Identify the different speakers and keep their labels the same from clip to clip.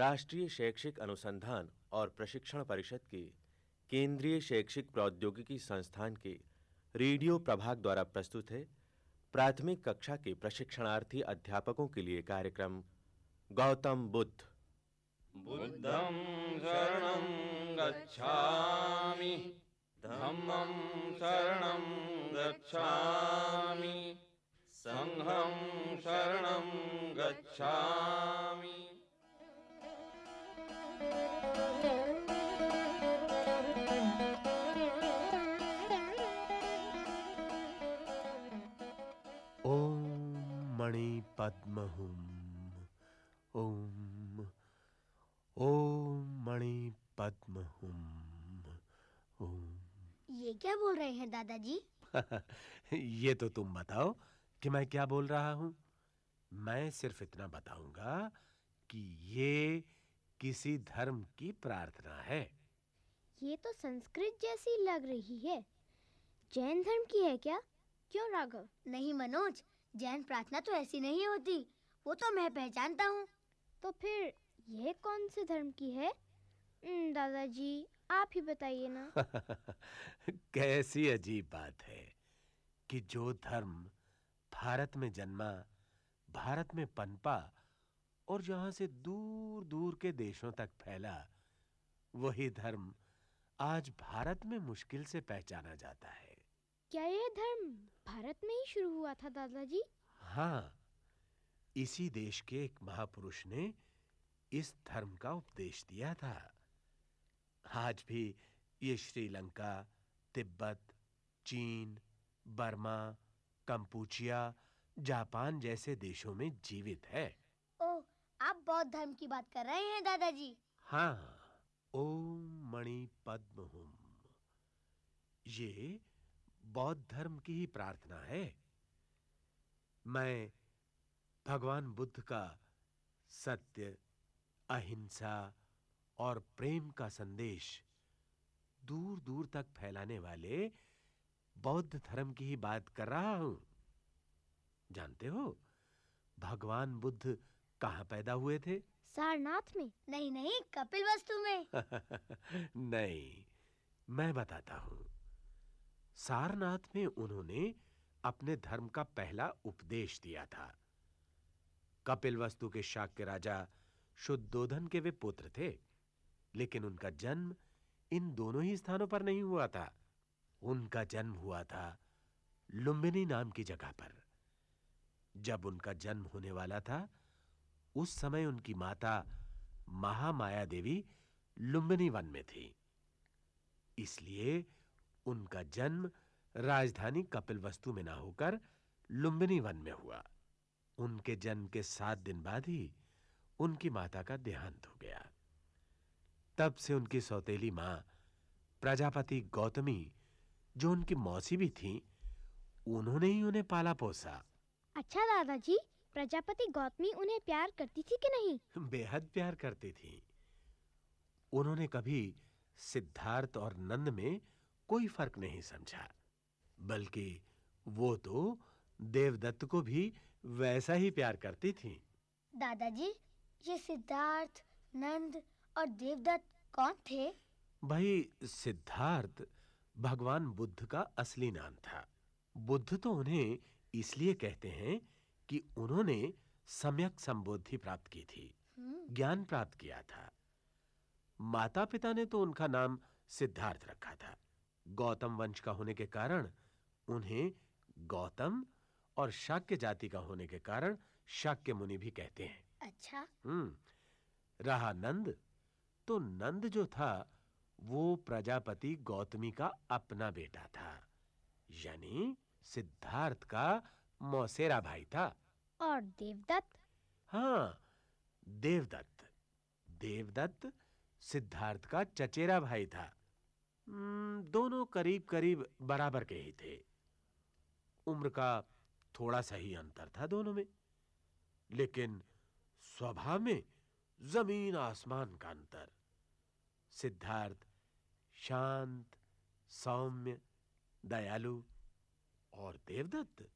Speaker 1: राष्ट्रीय शैक्षिक अनुसंधान और प्रशिक्षण परिषद के केंद्रीय शैक्षिक प्रौद्योगिकी संस्थान के रेडियो प्रभाग द्वारा प्रस्तुत है प्राथमिक कक्षा के प्रशिक्षणार्थी अध्यापकों के लिए कार्यक्रम गौतम बुद्ध बुद्धं शरणं गच्छामि धम्मं
Speaker 2: शरणं गच्छामि संघं शरणं गच्छामि
Speaker 1: मणिपद्महुं ॐ ॐ मणिपद्महुं ॐ
Speaker 2: ये क्या बोल रहे हैं दादाजी
Speaker 1: ये तो तुम बताओ कि मैं क्या बोल रहा हूं मैं सिर्फ इतना बताऊंगा कि ये किसी धर्म की प्रार्थना है
Speaker 2: ये तो संस्कृत जैसी लग रही है जैन धर्म की है क्या क्यों राघव नहीं मनोज जैन प्रार्थना तो ऐसी नहीं होती वो तो मैं पहचानता हूँ तो फिर यह कौन से धर्म की है दादाजी आप ही बताइए ना
Speaker 1: कैसी अजीब बात है कि जो धर्म भारत में जन्मा भारत में पनपा और जहां से दूर दूर के देशों तक फैला वही धर्म आज भारत में मुश्किल से पहचाना जाता है
Speaker 2: क्या यह धर्म भारत में ही शुरू हुआ था दादाजी
Speaker 1: हां इसी देश के एक महापुरुष ने इस धर्म का उपदेश दिया था आज भी ये श्रीलंका तिब्बत चीन बर्मा कंपूचिया जापान जैसे देशों में जीवित है
Speaker 2: बौद्ध धर्म की बात कर रहे हैं दादाजी
Speaker 1: हाँ ओम मणि पद्म हुम ये बौद्ध धर्म की ही प्रार्थना है मैं भगवान बुद्ध का सत्य अहिंसा और प्रेम का संदेश दूर-दूर तक फैलाने वाले बौद्ध धर्म की ही बात कर रहा हूं जानते हो भगवान बुद्ध कहाँ पैदा हुए थे
Speaker 2: सारनाथ में नहीं नहीं कपिल वस्तु में
Speaker 1: नहीं मैं बताता हूँ सारनाथ में उन्होंने अपने धर्म का पहला उपदेश दिया था कपिल वस्तु के शाक के राजा शुद्धोधन के वे पुत्र थे लेकिन उनका जन्म इन दोनों ही स्थानों पर नहीं हुआ था उनका जन्म हुआ था लुम्बिनी नाम की जगह पर जब उनका जन्म होने वाला था उस समय उनकी माता महामाया देवी लुम्बिनी वन में थी इसलिए उनका जन्म राजधानी कपिलवस्तु में ना होकर लुम्बिनी वन में हुआ उनके जन्म के सात दिन बाद ही उनकी माता का देहांत हो गया तब से उनकी सौतेली मां प्रजापति गौतमी जो उनकी मौसी भी थी उन्होंने ही उन्हें पाला पोसा
Speaker 2: अच्छा दादाजी प्रजापति गौतमी उन्हें प्यार करती थी कि नहीं
Speaker 1: बेहद प्यार करती थी उन्होंने कभी सिद्धार्थ और नंद में कोई फर्क नहीं समझा बल्कि वो तो देवदत्त को भी वैसा ही प्यार करती थी
Speaker 2: दादाजी ये सिद्धार्थ नंद और देवदत्त कौन थे
Speaker 1: भाई सिद्धार्थ भगवान बुद्ध का असली नाम था बुद्ध तो उन्हें इसलिए कहते हैं कि उन्होंने सम्यक संबोधि प्राप्त की थी हम्म। ज्ञान प्राप्त किया था माता पिता ने तो उनका नाम सिद्धार्थ रखा था गौतम वंश का होने के कारण उन्हें गौतम और शाक्य जाति का होने के कारण शाक्य मुनि भी कहते हैं अच्छा हम्म रहा नंद तो नंद जो था वो प्रजापति गौतमी का अपना बेटा था यानी सिद्धार्थ का मौसेरा भाई था और देवदत्त हाँ देवदत्त देवदत्त सिद्धार्थ का चचेरा भाई था हम्म, दोनों करीब करीब बराबर के ही थे उम्र का थोड़ा सा ही अंतर था दोनों में लेकिन स्वभाव में जमीन आसमान का अंतर सिद्धार्थ शांत सौम्य दयालु और देवदत्त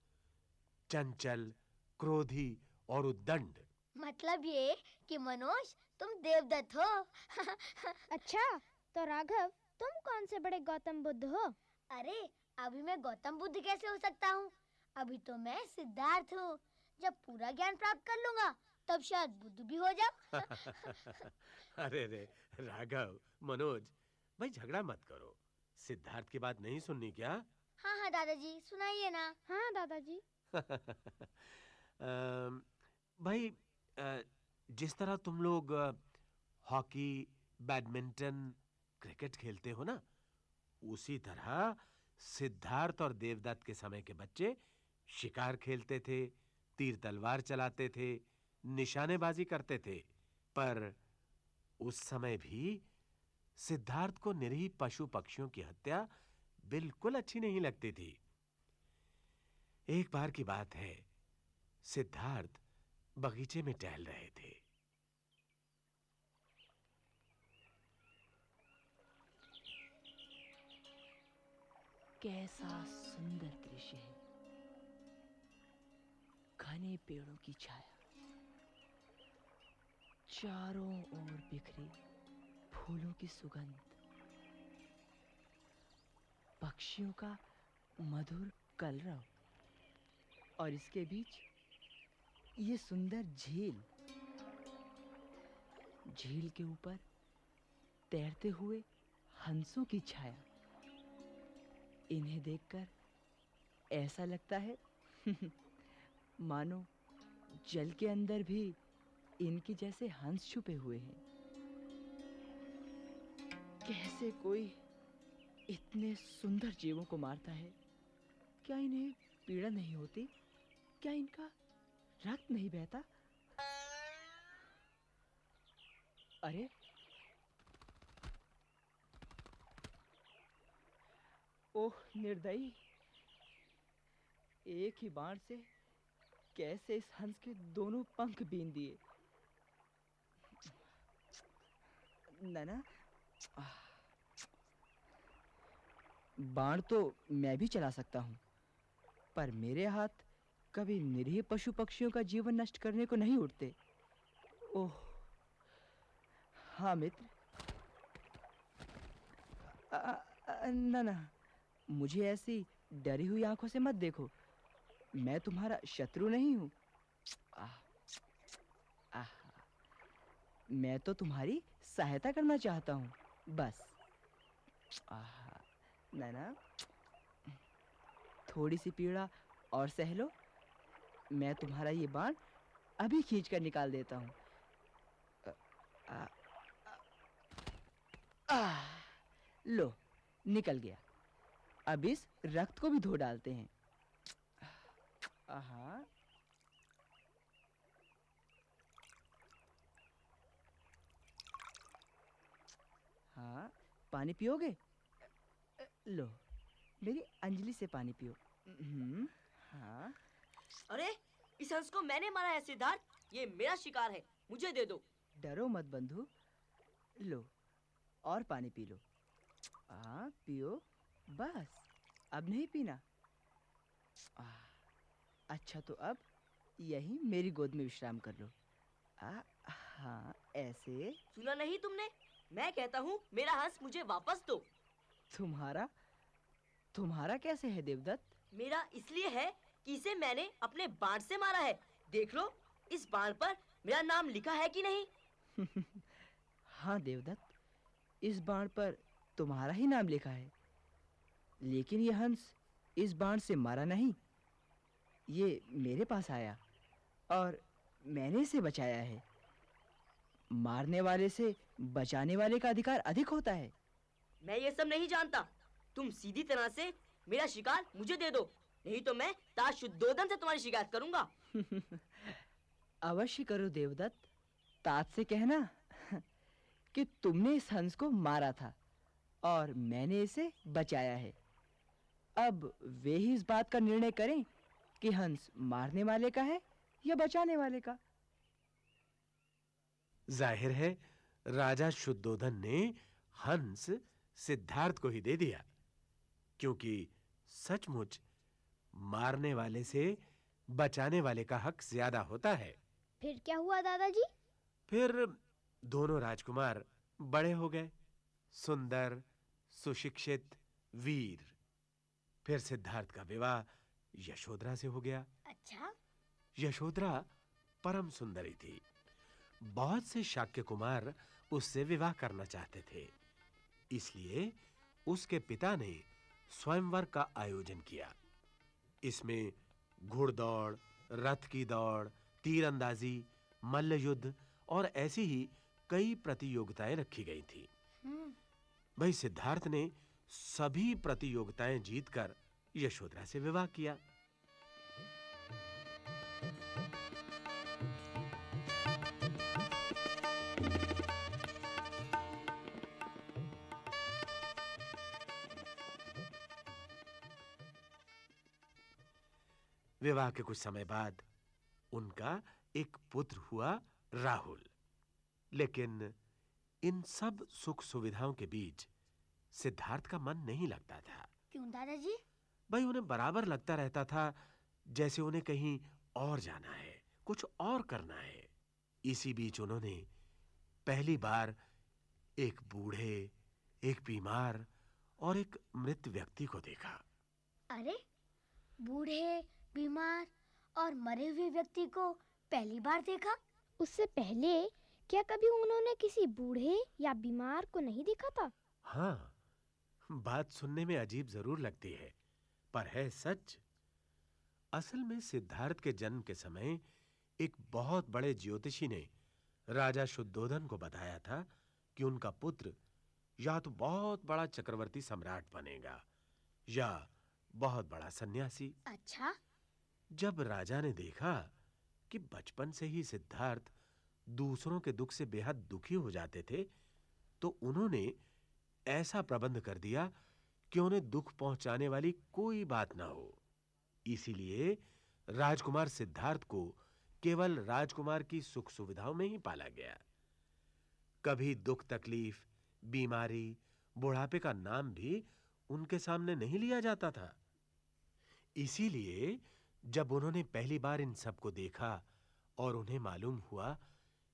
Speaker 1: चंचल क्रोधी और उद्दंड
Speaker 2: मतलब ये कि मनोज तुम देवदत्त हो अच्छा तो राघव तुम कौन से बड़े गौतम बुद्ध हो अरे अभी मैं गौतम बुद्ध कैसे हो सकता हूँ अभी तो मैं सिद्धार्थ हूँ जब पूरा ज्ञान प्राप्त कर लूंगा तब शायद बुद्ध भी हो जाओ
Speaker 1: अरे रे राघव मनोज भाई झगड़ा मत करो सिद्धार्थ की बात नहीं सुननी क्या
Speaker 2: हाँ हाँ दादाजी सुनाइए ना हाँ दादाजी
Speaker 1: भाई जिस तरह तुम लोग हॉकी बैडमिंटन क्रिकेट खेलते हो ना उसी तरह सिद्धार्थ और देवदत्त के समय के बच्चे शिकार खेलते थे तीर तलवार चलाते थे निशानेबाजी करते थे पर उस समय भी सिद्धार्थ को निरीह पशु पक्षियों की हत्या बिल्कुल अच्छी नहीं लगती थी एक बार की बात है सिद्धार्थ बगीचे में टहल रहे थे
Speaker 3: कैसा सुंदर दृश्य है घने पेड़ों की छाया चारों ओर बिखरी फूलों की सुगंध पक्षियों का मधुर कलरव और इसके बीच ये सुंदर झील झील के ऊपर तैरते हुए हंसों की छाया इन्हें देखकर ऐसा लगता है मानो जल के अंदर भी इनके जैसे हंस छुपे हुए हैं कैसे कोई इतने सुंदर जीवों को मारता है क्या इन्हें पीड़ा नहीं होती क्या इनका रक्त नहीं बहता अरे ओह निर्दयी एक ही बाण से कैसे इस हंस के दोनों पंख बीन दिए नना बाण तो मैं भी चला सकता हूं पर मेरे हाथ कभी निरीह पशु पक्षियों का जीवन नष्ट करने को नहीं उठते ओह हाँ मित्र ना ना मुझे ऐसी डरी हुई आंखों से मत देखो मैं तुम्हारा शत्रु नहीं हूं आह मैं तो तुम्हारी सहायता करना चाहता हूं बस आह ना ना थोड़ी सी पीड़ा और सह लो मैं तुम्हारा ये बाण अभी खींच कर निकाल देता हूँ लो निकल गया अब इस रक्त को भी धो डालते हैं आहा हाँ पानी पियोगे लो मेरी अंजलि से पानी पियो हम्म हाँ अरे इस हंस को मैंने मारा है सिद्धार्थ ये मेरा शिकार है मुझे दे दो डरो मत बंधु लो और पानी पी लो आ पियो बस अब नहीं पीना आ, अच्छा तो अब यही मेरी गोद में विश्राम कर लो आ हाँ, ऐसे सुना नहीं तुमने मैं कहता हूँ मेरा हंस मुझे वापस दो तुम्हारा तुम्हारा कैसे है देवदत्त मेरा इसलिए है इसे मैंने अपने बाण से मारा है देख लो इस बाण पर मेरा नाम लिखा है कि नहीं हाँ देवदत्त इस बाण पर तुम्हारा ही नाम लिखा है लेकिन यह हंस इस बाण से मारा नहीं ये मेरे पास आया और मैंने इसे बचाया है मारने वाले से बचाने वाले का अधिकार अधिक होता है मैं ये सब नहीं जानता तुम सीधी तरह से मेरा शिकार मुझे दे दो नहीं तो मैं ताशुद्धोदन से तुम्हारी शिकायत करूंगा अवश्य करो देवदत्त तात से कहना कि तुमने इस हंस को मारा था और मैंने इसे बचाया है अब वे ही इस बात का निर्णय करें कि हंस मारने वाले का है या बचाने वाले का
Speaker 1: जाहिर है राजा शुद्धोधन ने हंस सिद्धार्थ को ही दे दिया क्योंकि सचमुच मारने वाले से बचाने वाले का हक ज्यादा होता है
Speaker 2: फिर क्या हुआ दादाजी
Speaker 1: फिर दोनों राजकुमार बड़े हो गए सुंदर सुशिक्षित वीर फिर सिद्धार्थ का विवाह यशोधरा से हो गया अच्छा यशोधरा परम सुंदरी थी बहुत से शाक्य कुमार उससे विवाह करना चाहते थे इसलिए उसके पिता ने स्वयंवर का आयोजन किया इसमें घुड़दौड़ रथ की दौड़ तीरंदाजी मल्ल युद्ध और ऐसी ही कई प्रतियोगिताएं रखी गई थी हम्म। भाई सिद्धार्थ ने सभी प्रतियोगिताएं जीतकर यशोधरा से विवाह किया विवाह के कुछ समय बाद उनका एक पुत्र हुआ राहुल लेकिन इन सब सुख सुविधाओं के बीच सिद्धार्थ का मन नहीं लगता था
Speaker 2: क्यों दादाजी
Speaker 1: भाई उन्हें बराबर लगता रहता था जैसे उन्हें कहीं और जाना है कुछ और करना है इसी बीच उन्होंने पहली बार एक बूढ़े एक बीमार और एक मृत व्यक्ति को देखा
Speaker 2: अरे बूढ़े बीमार और मरे हुए व्यक्ति को पहली बार देखा उससे पहले क्या कभी उन्होंने किसी बूढ़े या बीमार को नहीं देखा था
Speaker 1: हाँ बात सुनने में अजीब जरूर लगती है पर है सच असल में सिद्धार्थ के जन्म के समय एक बहुत बड़े ज्योतिषी ने राजा शुद्धोधन को बताया था कि उनका पुत्र या तो बहुत बड़ा चक्रवर्ती सम्राट बनेगा या बहुत बड़ा सन्यासी अच्छा जब राजा ने देखा कि बचपन से ही सिद्धार्थ दूसरों के दुख से बेहद दुखी हो जाते थे तो उन्होंने ऐसा प्रबंध कर दिया कि उन्हें दुख पहुंचाने वाली कोई बात ना हो इसीलिए राजकुमार सिद्धार्थ को केवल राजकुमार की सुख सुविधाओं में ही पाला गया कभी दुख तकलीफ बीमारी बुढ़ापे का नाम भी उनके सामने नहीं लिया जाता था इसीलिए जब उन्होंने पहली बार इन सबको देखा और उन्हें मालूम हुआ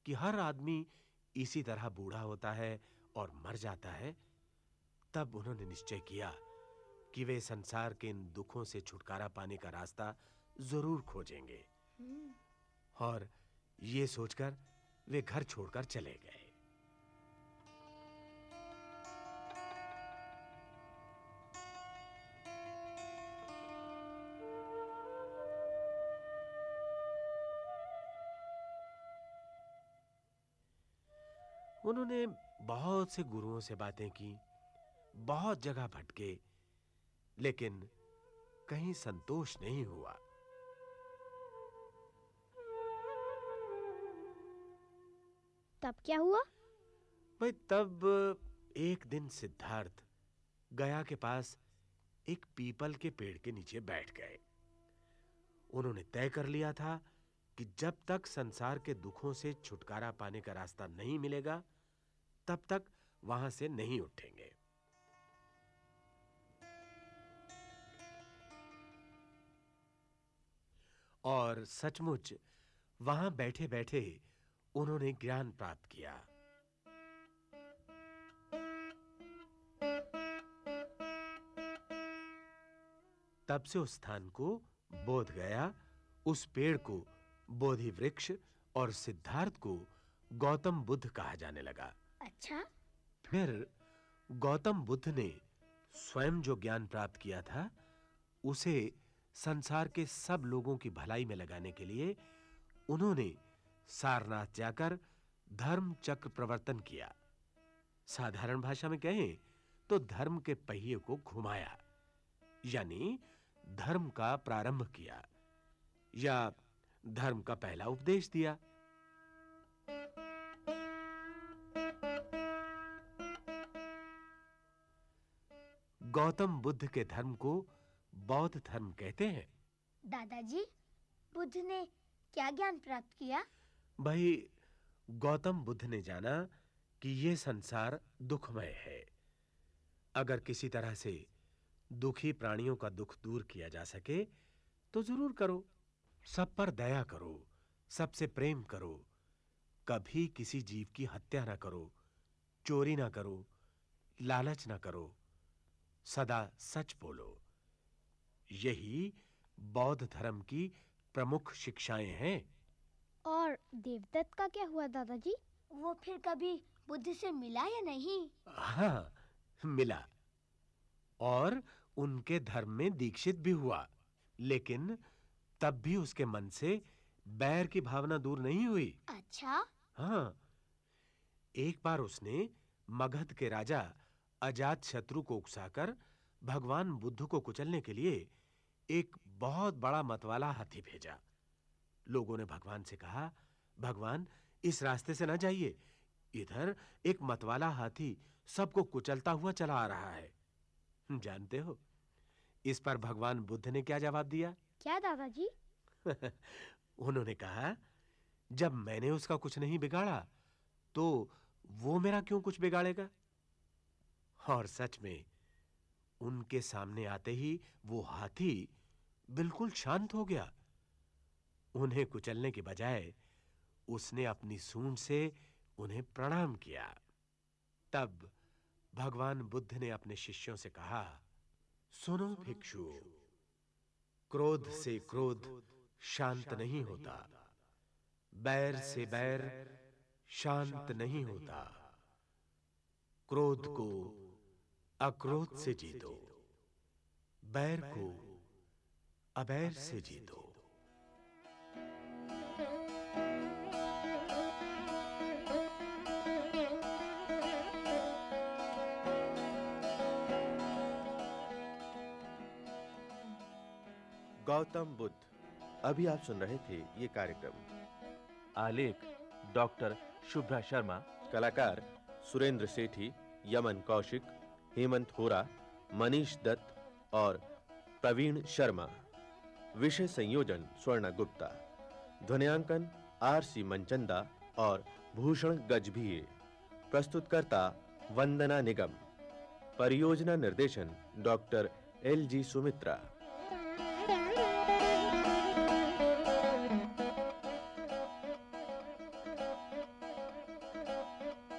Speaker 1: कि हर आदमी इसी तरह बूढ़ा होता है और मर जाता है तब उन्होंने निश्चय किया कि वे संसार के इन दुखों से छुटकारा पाने का रास्ता जरूर खोजेंगे
Speaker 2: हम्म।
Speaker 1: और ये सोचकर वे घर छोड़कर चले गए उन्होंने बहुत से गुरुओं से बातें की बहुत जगह भटके लेकिन कहीं संतोष नहीं हुआ तब क्या हुआ भाई तब एक दिन सिद्धार्थ गया के पास एक पीपल के पेड़ के नीचे बैठ गए उन्होंने तय कर लिया था कि जब तक संसार के दुखों से छुटकारा पाने का रास्ता नहीं मिलेगा तब तक वहां से नहीं उठेंगे और सचमुच वहां बैठे-बैठे उन्होंने ज्ञान प्राप्त किया तब से उस स्थान को बोध गया उस पेड़ को बोधि वृक्ष और सिद्धार्थ को गौतम बुद्ध कहा जाने लगा अच्छा फिर गौतम बुद्ध ने स्वयं जो ज्ञान प्राप्त किया था उसे संसार के सब लोगों की भलाई में लगाने के लिए उन्होंने सारनाथ जाकर धर्म चक्र प्रवर्तन किया साधारण भाषा में कहें तो धर्म के पहिए को घुमाया यानी धर्म का प्रारंभ किया या धर्म का पहला उपदेश दिया गौतम बुद्ध के धर्म को बौद्ध धर्म कहते हैं
Speaker 2: दादाजी बुद्ध ने क्या ज्ञान प्राप्त किया
Speaker 1: भाई गौतम बुद्ध ने जाना कि यह संसार दुखमय है अगर किसी तरह से दुखी प्राणियों का दुख दूर किया जा सके तो जरूर करो सब पर दया करो सबसे प्रेम करो कभी किसी जीव की हत्या ना करो चोरी ना करो लालच ना करो सदा सच बोलो यही बौद्ध धर्म की प्रमुख शिक्षाएं हैं
Speaker 2: और देवदत्त का क्या हुआ दादाजी वो फिर कभी बुद्ध से मिला या नहीं
Speaker 1: हां मिला और उनके धर्म में दीक्षित भी हुआ लेकिन तब भी उसके मन से बैर की भावना दूर नहीं हुई अच्छा हां एक बार उसने मगध के राजा अजात शत्रु को उकसाकर भगवान बुद्ध को कुचलने के लिए एक बहुत बड़ा मतवाला हाथी भेजा लोगों ने भगवान से कहा भगवान इस रास्ते से ना जाइए इधर एक मतवाला हाथी सबको कुचलता हुआ चला आ रहा है जानते हो इस पर भगवान बुद्ध ने क्या जवाब दिया
Speaker 2: क्या दादाजी
Speaker 1: उन्होंने कहा जब मैंने उसका कुछ नहीं बिगाड़ा तो वो मेरा क्यों कुछ बिगाड़ेगा और सच में उनके सामने आते ही वो हाथी बिल्कुल शांत हो गया उन्हें कुचलने के बजाय उसने अपनी सूंड से उन्हें प्रणाम किया तब भगवान बुद्ध ने अपने शिष्यों से कहा सुनो भिक्षु क्रोध से क्रोध शांत नहीं होता बैर से बैर शांत नहीं होता क्रोध को अक्रोध से जीतो बैर को अबैर से जीतो गौतम बुद्ध अभी आप सुन रहे थे ये कार्यक्रम आलेख डॉक्टर शुभ्रा शर्मा कलाकार सुरेंद्र सेठी यमन कौशिक हेमंत होरा मनीष दत्त और प्रवीण शर्मा विषय संयोजन स्वर्ण गुप्ता ध्वनियांकन आर सी मंचंदा और भूषण गजभिये प्रस्तुतकर्ता वंदना निगम परियोजना निर्देशन डॉक्टर एल जी सुमित्रा